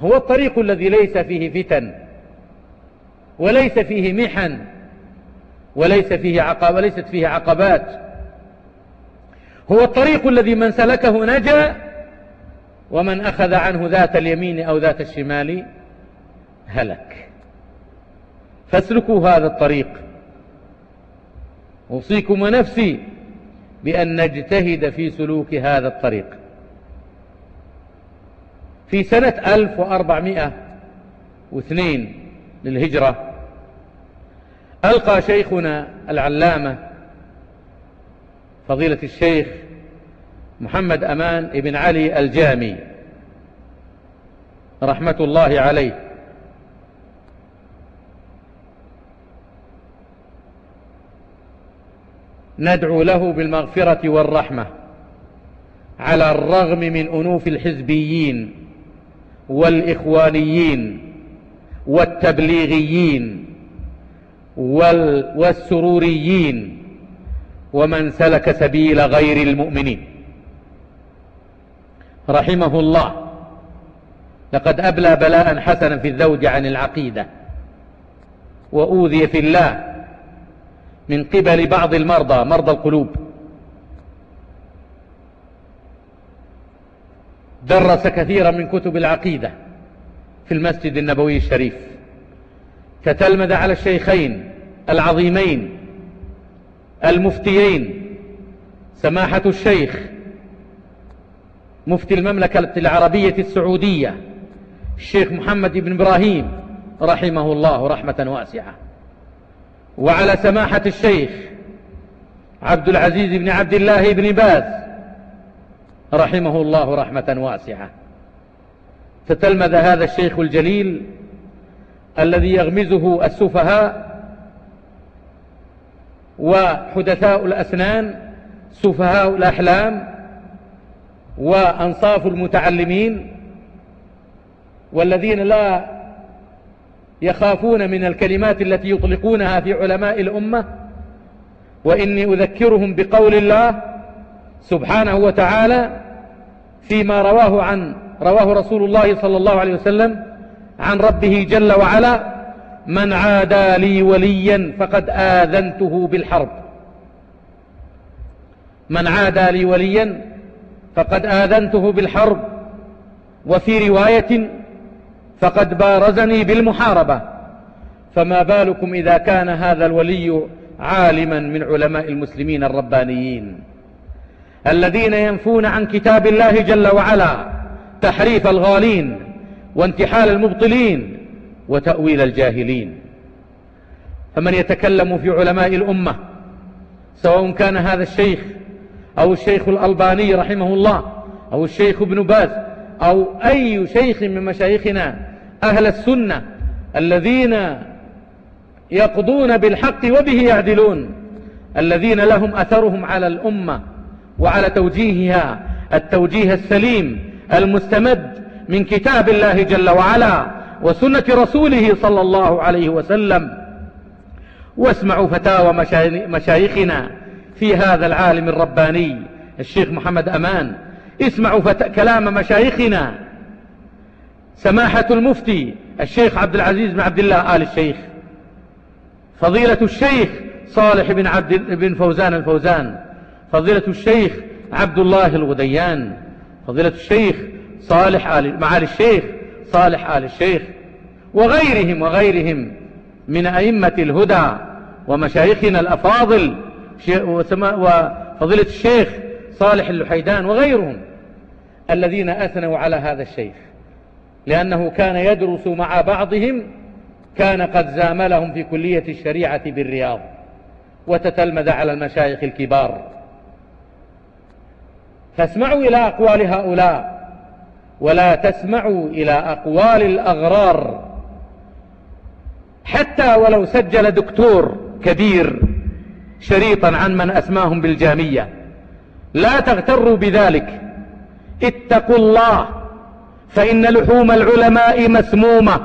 هو الطريق الذي ليس فيه فتن وليس فيه محن وليس فيه عقب وليست فيه عقبات. هو الطريق الذي من سلكه نجا ومن أخذ عنه ذات اليمين أو ذات الشمال هلك. فاسلكوا هذا الطريق. أوصيكم ونفسي بأن نجتهد في سلوك هذا الطريق. في سنة 1402 للهجرة ألقى شيخنا العلامة فضيلة الشيخ محمد أمان بن علي الجامي رحمة الله عليه. ندعو له بالمغفرة والرحمة على الرغم من أنوف الحزبيين والإخوانيين والتبليغيين والسروريين ومن سلك سبيل غير المؤمنين. رحمه الله لقد أبلى بلاء حسنا في الزوج عن العقيدة. وأوذي في الله من قبل بعض المرضى مرضى القلوب. درس كثيرا من كتب العقيدة في المسجد النبوي الشريف. تتلمذ على الشيخين العظيمين المفتيين سماحة الشيخ مفتي المملكة العربية السعودية الشيخ محمد بن إبراهيم رحمه الله رحمة واسعة. وعلى سماحة الشيخ عبد العزيز بن عبد الله بن باز رحمه الله رحمة واسعة. تتلمذ هذا الشيخ الجليل الذي يغمزه السفهاء وحدثاء الأسنان سفهاء الأحلام وأنصاف المتعلمين والذين لا يخافون من الكلمات التي يطلقونها في علماء الأمة. وإني أذكرهم بقول الله سبحانه وتعالى فيما رواه عن رواه رسول الله صلى الله عليه وسلم عن ربه جل وعلا من عادى لي وليا فقد آذنته بالحرب. من عادى لي وليا فقد آذنته بالحرب وفي رواية فقد بارزني بالمحاربة. فما بالكم إذا كان هذا الولي عالما من علماء المسلمين الربانيين الذين ينفون عن كتاب الله جل وعلا تحريف الغالين وانتحال المبطلين وتأويل الجاهلين. فمن يتكلم في علماء الأمة سواء كان هذا الشيخ أو الشيخ الألباني رحمه الله أو الشيخ ابن باز أو أي شيخ من مشايخنا أهل السنة الذين يقضون بالحق وبه يعدلون الذين لهم أثرهم على الأمة وعلى توجيهها التوجيه السليم المستمد من كتاب الله جل وعلا وسنة رسوله صلى الله عليه وسلم. واسمعوا فتاوى مشايخنا في هذا العالم الرباني الشيخ محمد أمان. اسمعوا كلام مشايخنا. سماحة المفتي الشيخ عبد العزيز بن عبد الله آل الشيخ. فضيلة الشيخ صالح بن عبد بن فوزان الفوزان. فضيلة الشيخ عبد الله الغديان. فضيلة الشيخ صالح آل معالي الشيخ صالح آل الشيخ. وغيرهم وغيرهم من أئمة الهدى ومشايخنا الأفاضل وفضيلة الشيخ صالح اللحيدان وغيرهم الذين أثنوا على هذا الشيخ لأنه كان يدرس مع بعضهم كان قد زاملهم في كلية الشريعة بالرياض وتتلمذ على المشايخ الكبار. فاسمعوا إلى أقوال هؤلاء ولا تسمعوا إلى أقوال الأغرار حتى ولو سجل دكتور كبير شريطا عن من أسماهم بالجامية لا تغتروا بذلك. اتقوا الله فإن لحوم العلماء مسمومة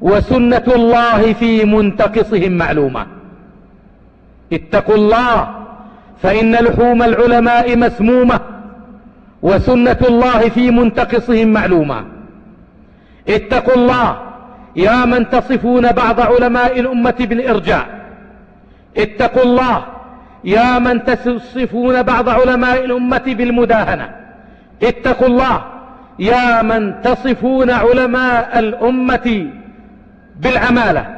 وسنة الله في منتقصهم معلومة. اتقوا الله فإن لحوم العلماء مسمومة وسنة الله في منتقصهم معلومة. اتقوا الله يا من تصفون بعض علماء الأمة بالإرجاع اتقوا الله يا من تصفون بعض علماء الأمة بالمداهنة. اتقوا الله يا من تصفون علماء الأمة بالعمالة.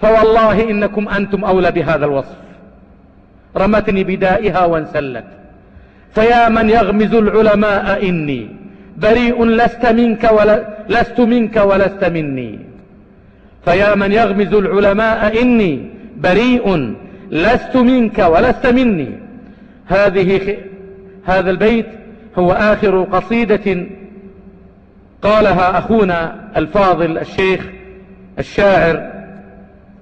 فوالله إنكم أنتم أولى بهذا الوصف. رمتني بدائها وانسلت. فيا من يغمز العلماء إني بريء لست منك ولا لست منك ولست مني. فيا من يغمز العلماء إني بريء لست منك ولست مني. هذه هذا البيت هو آخر قصيدة قالها أخونا الفاضل الشيخ الشاعر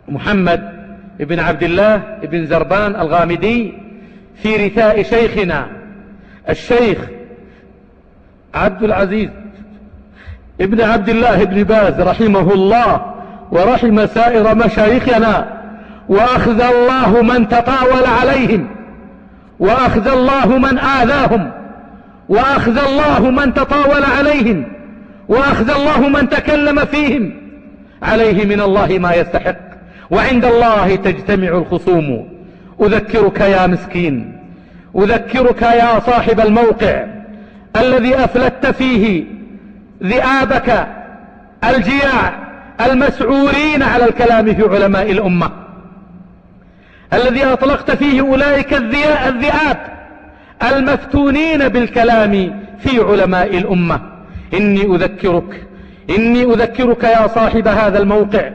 محمد بن عبد الله بن زربان الغامدي في رثاء شيخنا الشيخ عبد العزيز ابن عبد الله بن باز رحمه الله ورحم سائر مشايخنا. وأخذ الله من تطاول عليهم وأخذ الله من آذاهم وأخذ الله من تطاول عليهم وأخذ الله من تكلم فيهم. عليه من الله ما يستحق وعند الله تجتمع الخصوم. أذكرك يا مسكين أذكرك يا صاحب الموقع الذي أفلت فيه ذئابك الجياع المسعورين على الكلام في علماء الأمة. الذي أطلقت فيه أولئك الذئاب المفتونين بالكلام في علماء الأمة. إني أذكرك إني أذكرك يا صاحب هذا الموقع.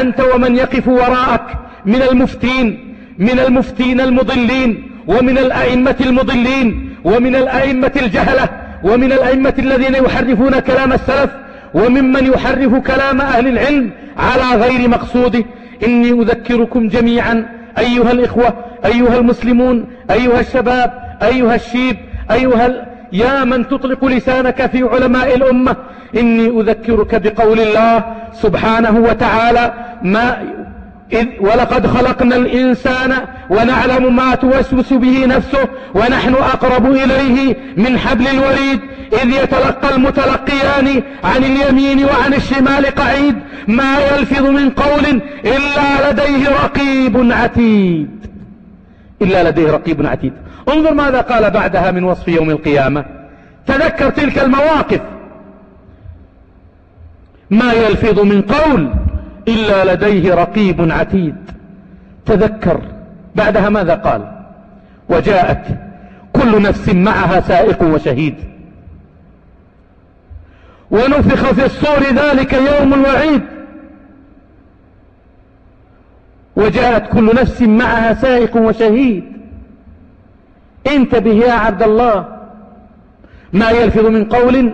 أنت ومن يقف وراءك من المفتين من المفتين المضلين ومن الأئمة المضلين ومن الأئمة الجهلة ومن الأئمة الذين يحرفون كلام السلف وممن يحرف كلام أهل العلم على غير مقصوده. إني أذكركم جميعا. أيها الإخوة أيها المسلمون أيها الشباب أيها الشيب أيها ال... يا من تطلق لسانك في علماء الأمة إني أذكرك بقول الله سبحانه وتعالى ما إذ ولقد خلقنا الإنسان ونعلم ما توسوس به نفسه ونحن أقرب إليه من حبل الوريد إذ يتلقى المتلقيان عن اليمين وعن الشمال قعيد ما يلفظ من قول إلا لديه رقيب عتيد. إلا لديه رقيب عتيد. انظر ماذا قال بعدها من وصف يوم القيامة. تذكر تلك المواقف. ما يلفظ من قول إلا لديه رقيب عتيد. تذكر. بعدها ماذا قال؟ وجاءت كل نفس معها سائق وشهيد. ونفخ في الصور ذلك يوم الوعيد. وجاءت كل نفس معها سائق وشهيد. انتبه يا عبد الله. ما يلفظ من قول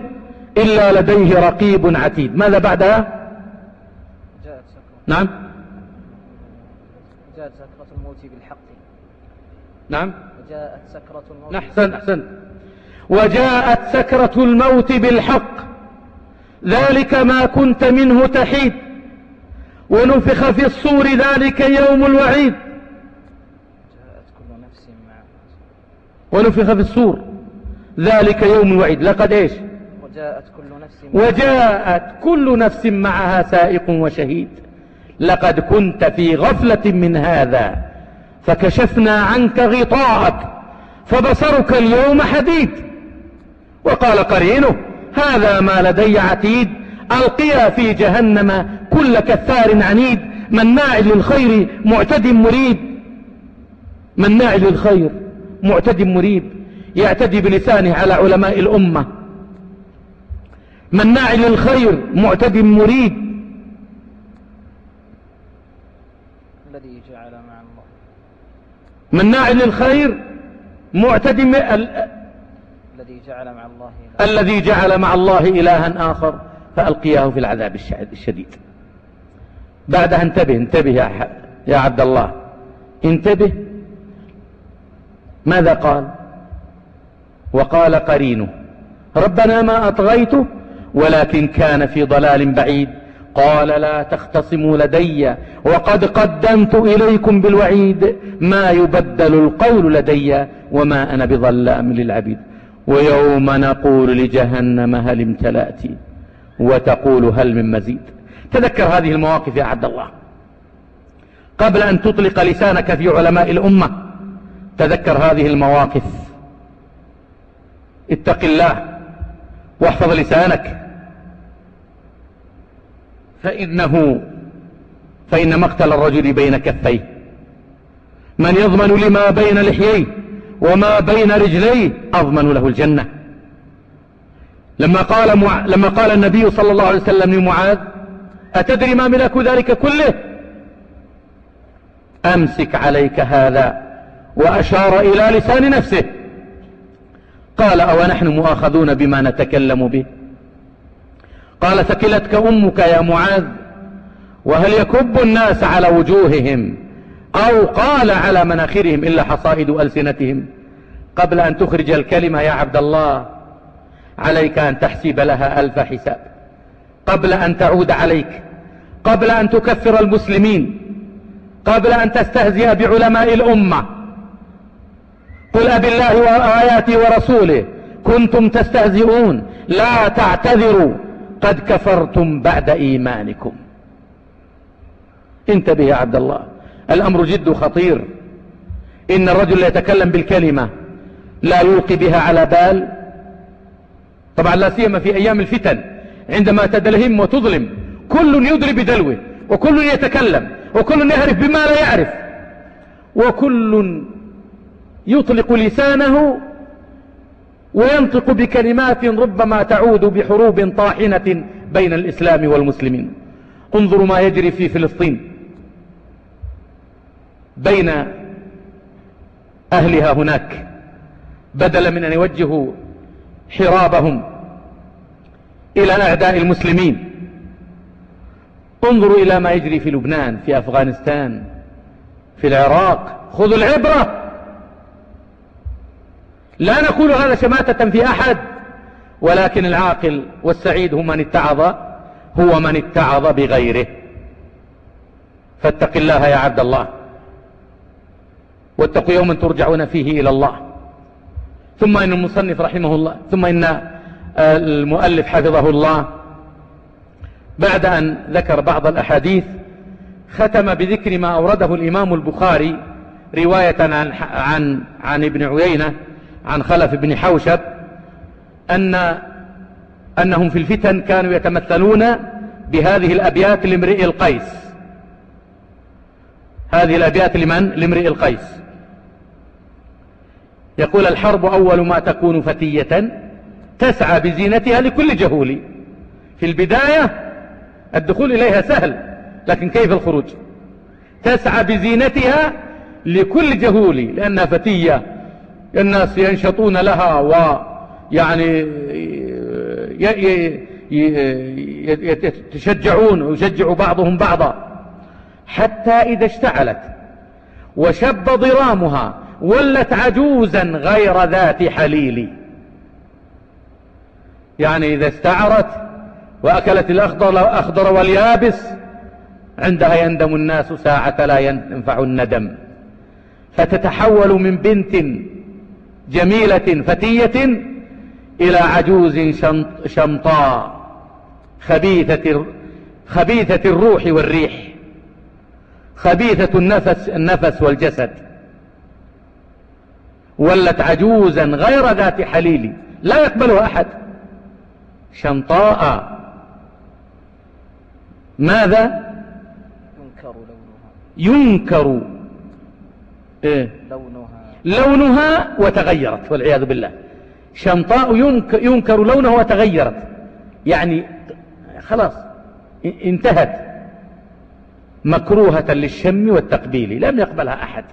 إلا لديه رقيب عتيد. ماذا بعدها؟ نعم. جاءت سكرة الموت بالحق. نعم. وجاءت سكرة الموت أحسن أحسن وجاءت سكرة الموت بالحق. ذلك ما كنت منه تحيد. ونفخ في الصور ذلك يوم الوعيد. ونفخ في الصور ذلك يوم الوعيد. لقد إيش؟ وجاءت كل نفس وجاءت كل نفس معها سائق وشهيد. لقد كنت في غفلة من هذا فكشفنا عنك غطاءك فبصرك اليوم حديد. وقال قرينه هذا ما لدي عتيد. ألقيا في جهنم كل كثار عنيد. مناع للخير معتد مريب. مناع للخير معتد مريب. يعتدي بلسانه على علماء الأمة. مناع للخير معتد مريب. الذي جعل مع الله. مناع للخير معتد الذي جعل مع الله. الذي جعل مع الله إلها آخر فألقياه في العذاب الش- الشديد. بعدها انتبه انتبه يا, يا عبد الله. انتبه. ماذا قال؟ وقال قرينه ربنا ما أطغيته ولكن كان في ضلال بعيد. قال لا تختصموا لدي وقد قدمت إليكم بالوعيد. ما يبدل القول لدي وما أنا بظلام للعبيد. ويوم نقول لجهنم هل امتلأت وتقول هل من مزيد. تذكر هذه المواقف يا عبد الله. قبل أن تطلق لسانك في علماء الأمة تذكر هذه المواقف. اتق الله واحفظ لسانك. فإنه فإن مقتل الرجل بين كفيه. من يضمن لما بين لحييه؟ وما بين رجليه أضمن له الجنة. لما قال, مع... لما قال النبي صلى الله عليه وسلم لمعاذ أتدري ما ملك ذلك كله؟ أمسك عليك هذا وأشار إلى لسان نفسه. قال أو نحن مؤاخذون بما نتكلم به؟ قال ثكلتك أمك يا معاذ وهل يكب الناس على وجوههم؟ أو قال على مناخرهم إلا حصائد ألسنتهم. قبل أن تخرج الكلمة يا عبد الله عليك أن تحسب لها ألف حساب. قبل أن تعود عليك قبل أن تكفر المسلمين قبل أن تستهزئ بعلماء الأمة. قل أب الله وآياته ورسوله كنتم تستهزئون لا تعتذروا قد كفرتم بعد إيمانكم. انتبه يا عبد الله. الأمر جد خطير. إن الرجل يتكلم بالكلمة لا يلقي بها على بال. طبعا لا سيما في أيام الفتن عندما تدلهم وتظلم كل يدري بدلوه وكل يتكلم وكل يعرف بما لا يعرف. وكل يطلق لسانه وينطق بكلمات ربما تعود بحروب طاحنة بين الإسلام والمسلمين. انظروا ما يجري في فلسطين. بين أهلها هناك. بدلا من أن يوجهوا حرابهم إلى أعداء المسلمين. انظروا إلى ما يجري في لبنان في أفغانستان في العراق. خذوا العبرة. لا نقول هذا شماتة في أحد ولكن العاقل والسعيد هو من اتعظ هو من اتعظ بغيره. فاتق الله يا عبد الله. واتقوا يوما ترجعون فيه إلى الله. ثم إن المصنف رحمه الله ثم إن المؤلف حفظه الله. بعد أن ذكر بعض الأحاديث ختم بذكر ما أورده الإمام البخاري رواية عن, عن, عن ابن عيينة عن خلف بن حوشب أن أنهم في الفتن كانوا يتمثلون بهذه الأبيات لامرئ القيس. هذه الأبيات لمن؟ لامرئ القيس. يقول الحرب أول ما تكون فتية تسعى بزينتها لكل جهول. في البداية الدخول إليها سهل لكن كيف الخروج؟ تسعى بزينتها لكل جهول لأنها فتية. الناس ينشطون لها ويعني يتشجعون ويشجع بعضهم بعضا. حتى إذا اشتعلت وشب ضرامها ولت عجوزا غير ذات حليل. يعني إذا استعرت وأكلت الأخضر, واليابس عندها يندم الناس ساعة لا ينفع الندم. فتتحول من بنت جميلة فتية إلى عجوز شمطاء خبيثة, خبيثة الروح والريح خبيثة النفس, النفس والجسد. ولت عجوزا غير ذات حليل. لا يقبلها أحد. شمطاء ماذا؟ ينكر لونها. ينكر. إيه؟ لونها. لونها وتغيرت والعياذ بالله. شمطاء ينكر لونها وتغيرت. يعني خلاص انتهت. مكروهة للشم والتقبيل. لم يقبلها أحد.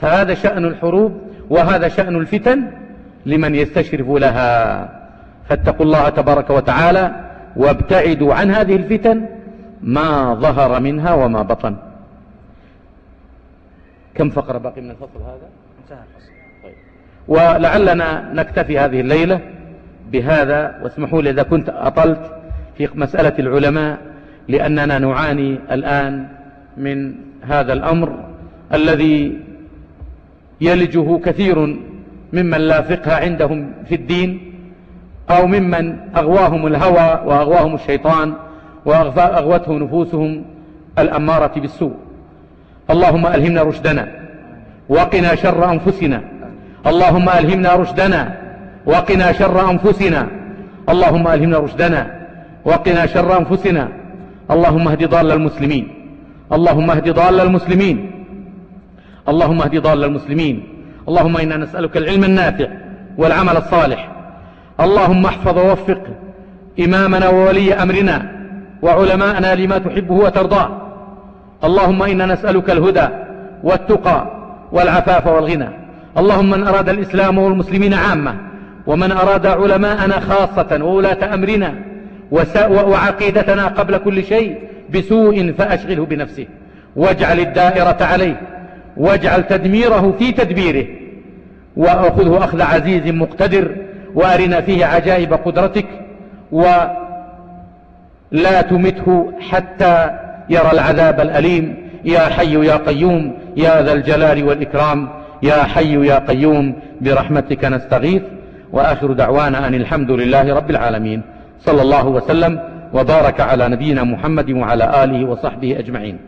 فهذا شأن الحروب وهذا شأن الفتن لمن يستشرف لها. فاتقوا الله تبارك وتعالى وابتعدوا عن هذه الفتن ما ظهر منها وما بطن. كم فقرة باقي من الفصل هذا؟ انتهى الفصل. طيب. ولعلنا نكتفي هذه الليلة بهذا واسمحوا لي إذا كنت أطلت في مسألة العلماء لأننا نعاني الآن من هذا الأمر الذي يلجه كثير ممن لا فقه عندهم في الدين أو ممن أغواهم الهوى وأغواهم الشيطان وأغوته نفوسهم الأمارة بالسوء. اللهم ألهمنا رشدنا وقنا شر أنفسنا. اللهم ألهمنا رشدنا وقنا شر أنفسنا. اللهم ألهمنا رشدنا وقنا شر أنفسنا. اللهم اهد ضال المسلمين. اللهم اهد ضال المسلمين. اللهم اهد ضال المسلمين. اللهم إنا نسألك العلم النافع والعمل الصالح. اللهم احفظ ووفق إمامنا وولي أمرنا وعلماءنا لما تحبه وترضاه. اللهم إنا نسألك الهدى والتقى والعفاف والغنى. اللهم من أراد الإسلام والمسلمين عامة ومن أراد علماءنا خاصة وولاة أمرنا وعقيدتنا قبل كل شيء بسوء فأشغله بنفسه. واجعل الدائرة عليه واجعل تدميره في تدبيره. وأخذه أخذ عزيز مقتدر وأرنا فيه عجائب قدرتك ولا تمته حتى يرى العذاب الأليم. يا حي يا قيوم يا ذا الجلال والإكرام. يا حي يا قيوم برحمتك نستغيث. وآخر دعوانا أن الحمد لله رب العالمين. صلى الله وسلم وبارك على نبينا محمد وعلى آله وصحبه أجمعين.